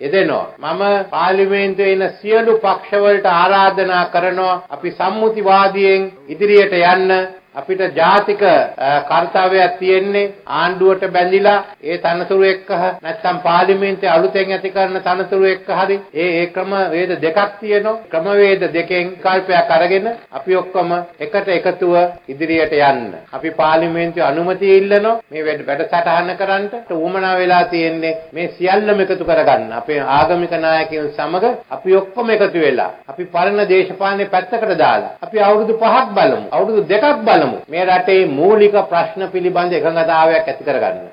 යෙදෙනවා. මම පාර්ලිමේන්තුවේ ඉන්න සියලු පක්ෂවලට ආරාධනා කරනවා අපි සම්මුතිවාදීන් ඉදිරියට යන්න අපිට ජාතික කාර්යයක් තියෙන්නේ ආණ්ඩුවට බැඳිලා ඒ තනතුරු එක්ක නැත්නම් පාර්ලිමේන්තුවේ අලුතෙන් ඇති කරන තනතුරු එක්ක හරි ඒ ඒ ක්‍රම වේද දෙකක් තියෙනවා. ක්‍රම වේද දෙකෙන් කල්පයක් අරගෙන අපි ඔක්කොම එකට එකතුව ඉදිරියට යන්න. අපි පාර්ලිමේන්තුවේ අනුමැතිය ඉල්ලනවා මේ වැඩසටහන කරන්නට. උවමනා වෙලා තියෙන්නේ මේ සියල්ලම එකතු කරගන්න. අපේ ආගමික නායකයන් සමග අපි ඔක්කොම එකතු වෙලා අපි පරණ දේශපාලනේ පැත්තකට දාලා අපි අවුරුදු 5ක් බලමු. අවුරුදු දෙකක් බලමු. මේ රටේ මූලික ප්‍රශ්න පිළිබඳ එකඟතාවයක් ඇති කරගන්න.